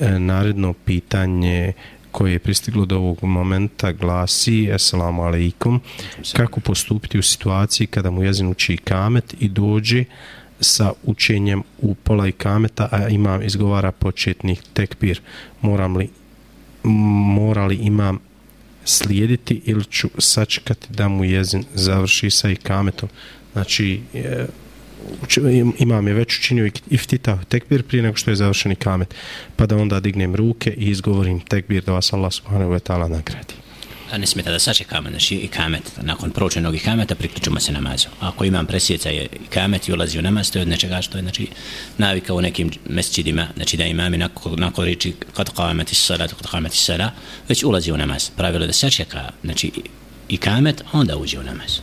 E, naredno pitanje koje je pristiglo do ovog momenta glasi Assalamu alaikum. Kako postupiti u situaciji kada mu jezin uči kamet i dođe sa učenjem u pola i kameta a imam izgovara početnih tekbir? Moram li morali imam slijediti ili ću sačekati da mu jezin završi sa i kametom? Znači e, imam je već učinio iftita tekbir prije nego što je završeni kamet. Pa da onda dignem ruke i izgovorim tekbir da vas Allah subhanahu wa ta'ala nagradi. A ne smeta da sačekamo znači i kamet. Nakon proučenog i kameta priključimo se namazu. Ako imam presjeca je i kamet i ulazi u namaz to je od nečega što je znači navika u nekim mesčidima, znači da imami nakon, nakon riči kad qamati salat kad qamati salat već ulazi u namaz. Pravilo da sačeka znači i kamet onda uđe u namaz.